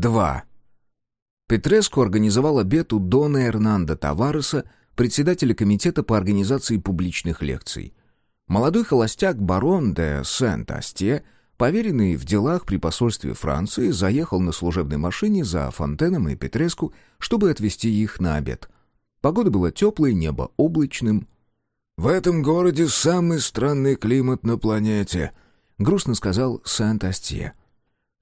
2. Петреску организовал обед у Дона Эрнанда Тавареса, председателя комитета по организации публичных лекций. Молодой холостяк барон де Сент-Асте, поверенный в делах при посольстве Франции, заехал на служебной машине за Фонтеном и Петреску, чтобы отвезти их на обед. Погода была теплой, небо облачным. «В этом городе самый странный климат на планете», — грустно сказал Сент-Асте.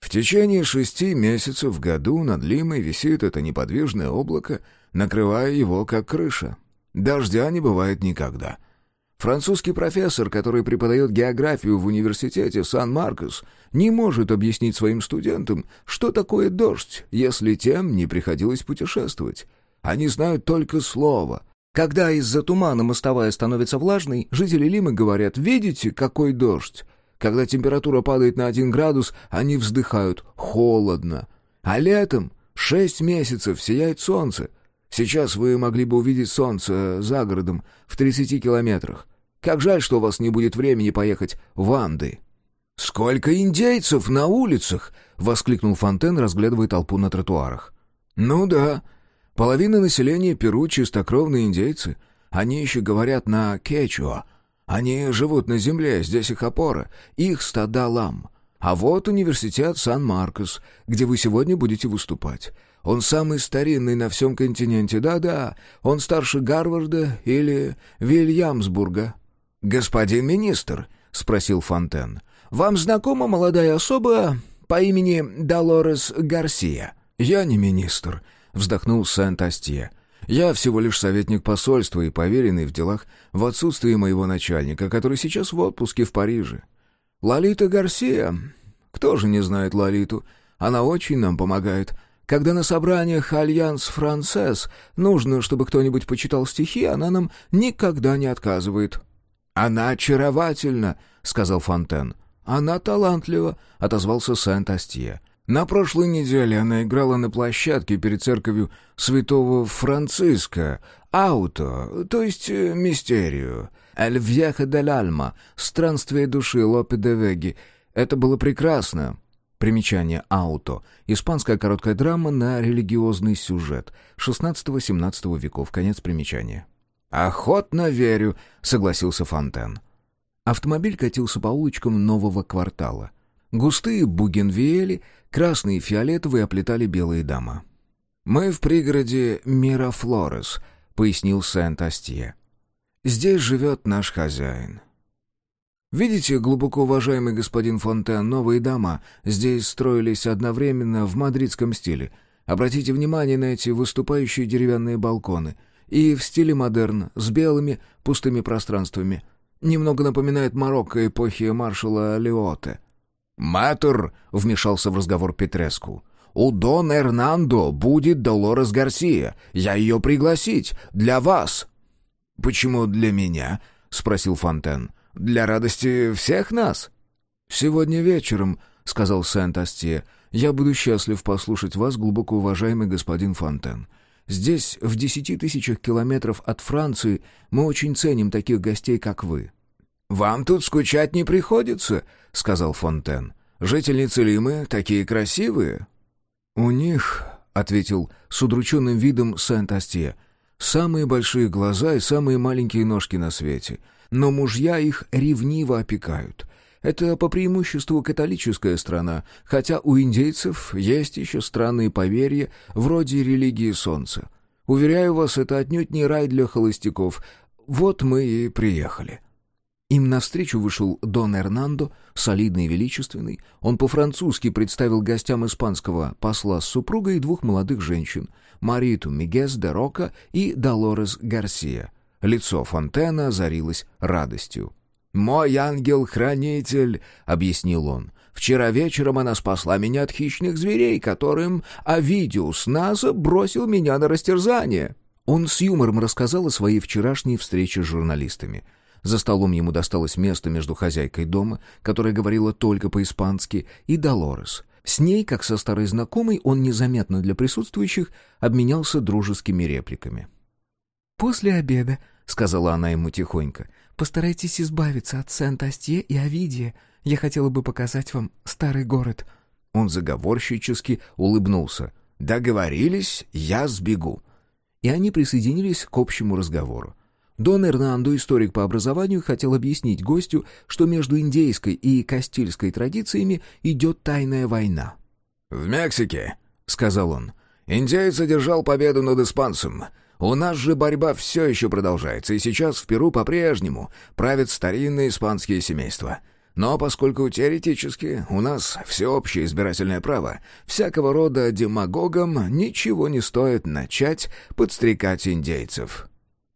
В течение шести месяцев в году над Лимой висит это неподвижное облако, накрывая его как крыша. Дождя не бывает никогда. Французский профессор, который преподает географию в университете Сан-Маркос, не может объяснить своим студентам, что такое дождь, если тем не приходилось путешествовать. Они знают только слово. Когда из-за тумана мостовая становится влажной, жители Лимы говорят «Видите, какой дождь?» Когда температура падает на один градус, они вздыхают «холодно». А летом шесть месяцев сияет солнце, Сейчас вы могли бы увидеть солнце за городом, в 30 километрах. Как жаль, что у вас не будет времени поехать в Анды». «Сколько индейцев на улицах!» — воскликнул Фонтен, разглядывая толпу на тротуарах. «Ну да. Половина населения Перу — чистокровные индейцы. Они еще говорят на кечуа. Они живут на земле, здесь их опора, их стада лам. А вот университет Сан-Маркос, где вы сегодня будете выступать. Он самый старинный на всем континенте, да-да, он старше Гарварда или Вильямсбурга». «Господин министр», — спросил Фонтен, — «вам знакома молодая особа по имени Долорес Гарсия?» «Я не министр», — вздохнул Сент-Астье. «Я всего лишь советник посольства и поверенный в делах в отсутствии моего начальника, который сейчас в отпуске в Париже. Лолита Гарсия... Кто же не знает Лолиту? Она очень нам помогает. Когда на собраниях «Альянс Франсез» нужно, чтобы кто-нибудь почитал стихи, она нам никогда не отказывает». «Она очаровательна», — сказал Фонтен. «Она талантлива», — отозвался Сент-Астье. «На прошлой неделе она играла на площадке перед церковью святого Франциска, ауто, то есть э, мистерию, «Эль Вьеха дель Альма», «Странствие души» Лопе де Веги. Это было прекрасно. Примечание «Ауто» — испанская короткая драма на религиозный сюжет XVI-XVII веков, конец примечания. «Охотно верю», — согласился Фонтен. Автомобиль катился по улочкам нового квартала. Густые бугенвиэли, красные и фиолетовые, оплетали белые дома. «Мы в пригороде Мирафлорес», — пояснил Сент-Астье. «Здесь живет наш хозяин. Видите, глубоко уважаемый господин Фонтен, новые дома здесь строились одновременно в мадридском стиле. Обратите внимание на эти выступающие деревянные балконы. И в стиле модерн, с белыми пустыми пространствами. Немного напоминает Марокко эпохи маршала Леоте. «Матер!» — вмешался в разговор Петреску. «У Дон Эрнандо будет Долорес Гарсия. Я ее пригласить. Для вас». «Почему для меня?» — спросил Фонтен. Для радости всех нас». «Сегодня вечером», — сказал Сент-Астье, — «я буду счастлив послушать вас, глубоко уважаемый господин Фонтен. Здесь, в десяти тысячах километров от Франции, мы очень ценим таких гостей, как вы». «Вам тут скучать не приходится», — сказал Фонтен. «Жительницы Лимы такие красивые». «У них», — ответил с удрученным видом Сент-Астье, — «самые большие глаза и самые маленькие ножки на свете но мужья их ревниво опекают. Это по преимуществу католическая страна, хотя у индейцев есть еще странные поверья, вроде религии солнца. Уверяю вас, это отнюдь не рай для холостяков. Вот мы и приехали». Им навстречу вышел Дон Эрнандо, солидный и величественный. Он по-французски представил гостям испанского посла с супругой и двух молодых женщин — Мариту Мигес де Рока и Долорес Гарсия — Лицо Фонтена озарилось радостью. «Мой ангел-хранитель», — объяснил он, — «вчера вечером она спасла меня от хищных зверей, которым Авидиус Наза бросил меня на растерзание». Он с юмором рассказал о своей вчерашней встрече с журналистами. За столом ему досталось место между хозяйкой дома, которая говорила только по-испански, и Долорес. С ней, как со старой знакомой, он незаметно для присутствующих обменялся дружескими репликами. «После обеда», — сказала она ему тихонько, — «постарайтесь избавиться от Сент-Астье и Овидия. Я хотела бы показать вам старый город». Он заговорщически улыбнулся. «Договорились, я сбегу». И они присоединились к общему разговору. Дон Эрнандо, историк по образованию, хотел объяснить гостю, что между индейской и кастильской традициями идет тайная война. «В Мексике», — сказал он, — «индейец одержал победу над испанцем. У нас же борьба все еще продолжается, и сейчас в Перу по-прежнему правят старинные испанские семейства». Но поскольку теоретически у нас всеобщее избирательное право, всякого рода демагогам ничего не стоит начать подстрекать индейцев.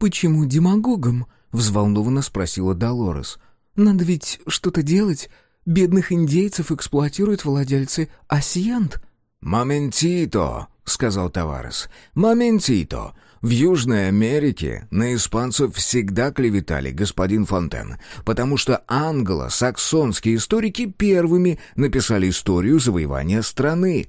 «Почему демагогам?» — взволнованно спросила Долорес. «Надо ведь что-то делать. Бедных индейцев эксплуатируют владельцы асьянт». «Моментито», — сказал Таварес. «Моментито. В Южной Америке на испанцев всегда клеветали, господин Фонтен, потому что англо-саксонские историки первыми написали историю завоевания страны.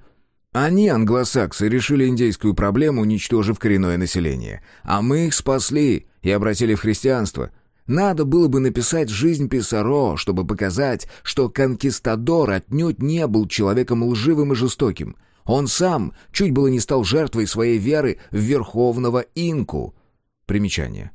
Они, англосаксы, решили индейскую проблему, уничтожив коренное население. А мы их спасли и обратили в христианство. Надо было бы написать «Жизнь Писаро», чтобы показать, что конкистадор отнюдь не был человеком лживым и жестоким — он сам чуть было не стал жертвой своей веры в верховного инку. Примечание.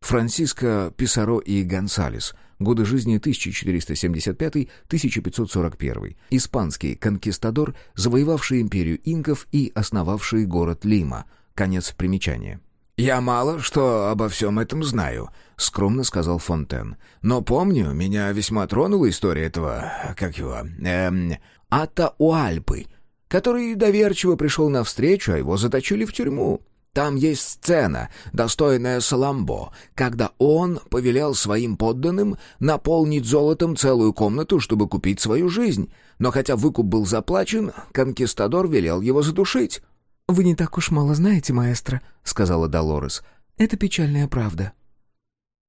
Франциско Писаро и Гонсалес. Годы жизни 1475-1541. Испанский конкистадор, завоевавший империю инков и основавший город Лима. Конец примечания. «Я мало что обо всем этом знаю», — скромно сказал Фонтен. «Но помню, меня весьма тронула история этого... как его... эм... Атауальпы, который доверчиво пришел навстречу, а его заточили в тюрьму. Там есть сцена, достойная Саламбо, когда он повелел своим подданным наполнить золотом целую комнату, чтобы купить свою жизнь. Но хотя выкуп был заплачен, конкистадор велел его задушить. «Вы не так уж мало знаете, маэстро», — сказала Долорес. «Это печальная правда».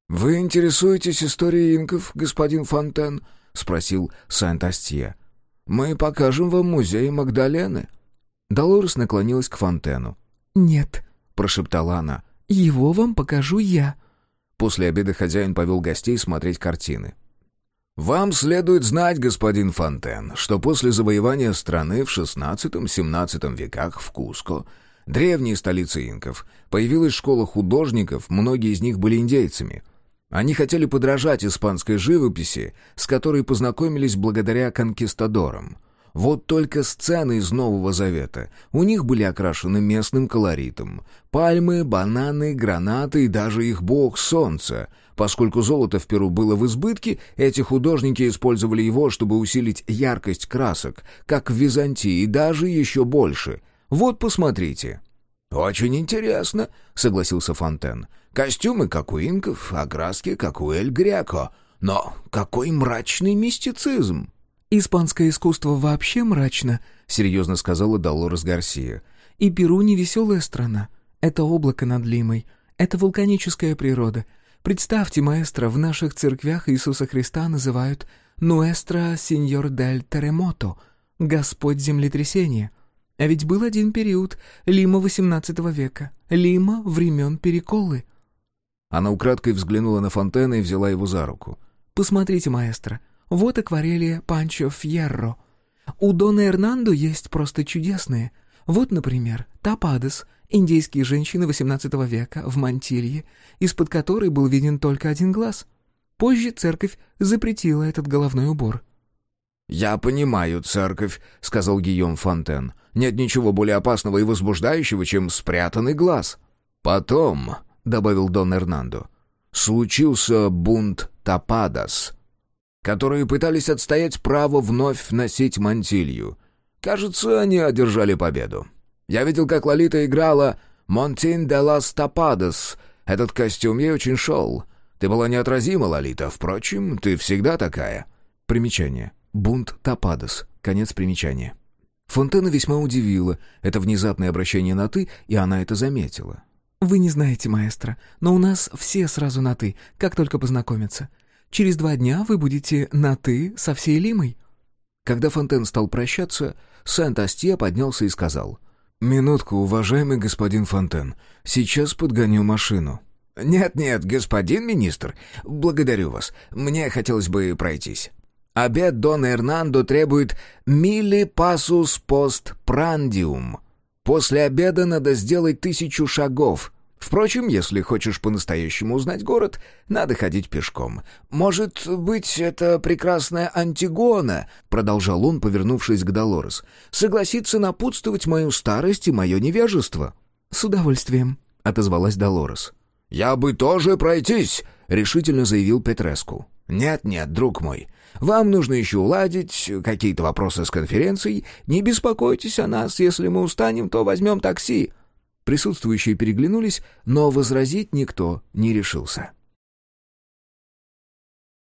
«Вы интересуетесь историей инков, господин Фонтен?» — спросил Сент-Астье. Мы покажем вам музей Магдалены». Долорес наклонилась к фонтену. «Нет», — прошептала она. «Его вам покажу я». После обеда хозяин повел гостей смотреть картины. «Вам следует знать, господин Фонтен, что после завоевания страны в XVI-XVII веках в Куско, древней столице инков, появилась школа художников, многие из них были индейцами — они хотели подражать испанской живописи, с которой познакомились благодаря конкистадорам. Вот только сцены из Нового Завета у них были окрашены местным колоритом. Пальмы, бананы, гранаты и даже их бог солнца. Поскольку золото в Перу было в избытке, эти художники использовали его, чтобы усилить яркость красок, как в Византии, и даже еще больше. Вот посмотрите. «Очень интересно», — согласился Фонтен. «Костюмы, как у инков, окраски, как у Эль Греко. Но какой мрачный мистицизм!» «Испанское искусство вообще мрачно», — серьезно сказала Долорес Гарсия. «И Перу не веселая страна. Это облако над Лимой. Это вулканическая природа. Представьте, маэстро, в наших церквях Иисуса Христа называют «Нуэстро Синьор дель Терремото» — «Господь землетрясения». А ведь был один период, Лима XVIII века, Лима времен Переколы. Она украдкой взглянула на Фонтена и взяла его за руку. «Посмотрите, маэстро, вот акварели Панчо Фьерро. У Дона Эрнандо есть просто чудесные. Вот, например, Тападес, индейские женщины XVIII века в мантилье, из-под которой был виден только один глаз. Позже церковь запретила этот головной убор». «Я понимаю церковь», — сказал Гийом Фонтен. Нет ничего более опасного и возбуждающего, чем спрятанный глаз. Потом, — добавил Дон Эрнандо, — случился бунт Тападас, которые пытались отстоять право вновь носить мантилью. Кажется, они одержали победу. Я видел, как Лолита играла «Монтин де лас Тападас». Этот костюм ей очень шел. Ты была неотразима, Лолита. Впрочем, ты всегда такая. Примечание. Бунт Тападас. Конец примечания. Фонтена весьма удивило это внезапное обращение на «ты», и она это заметила. «Вы не знаете, маэстро, но у нас все сразу на «ты», как только познакомятся. Через два дня вы будете на «ты» со всей Лимой». Когда Фонтен стал прощаться, Сент-Астье поднялся и сказал. «Минутку, уважаемый господин Фонтен, сейчас подгоню машину». «Нет-нет, господин министр, благодарю вас. Мне хотелось бы пройтись». Обед Дон Эрнандо требует «мили пасус пост прандиум». После обеда надо сделать тысячу шагов. Впрочем, если хочешь по-настоящему узнать город, надо ходить пешком. Может быть, это прекрасная Антигона, продолжал он, повернувшись к Долорес, согласится напутствовать мою старость и мое невежество. С удовольствием, отозвалась Долорес. Я бы тоже пройтись, решительно заявил Петреску. «Нет-нет, друг мой, вам нужно еще уладить какие-то вопросы с конференцией. Не беспокойтесь о нас, если мы устанем, то возьмем такси». Присутствующие переглянулись, но возразить никто не решился.